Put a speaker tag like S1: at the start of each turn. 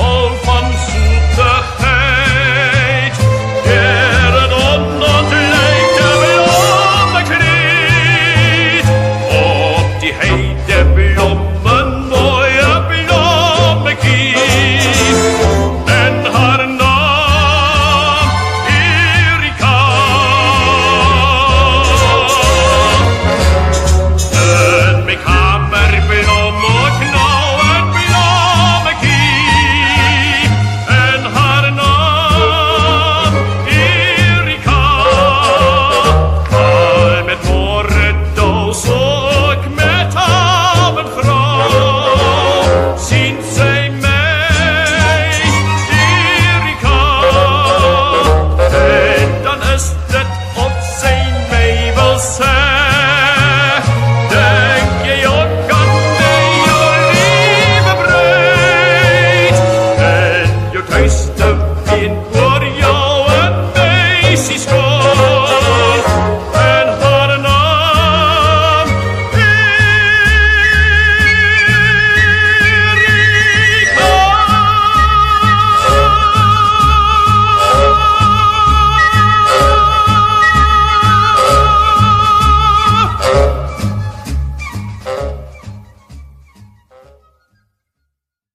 S1: All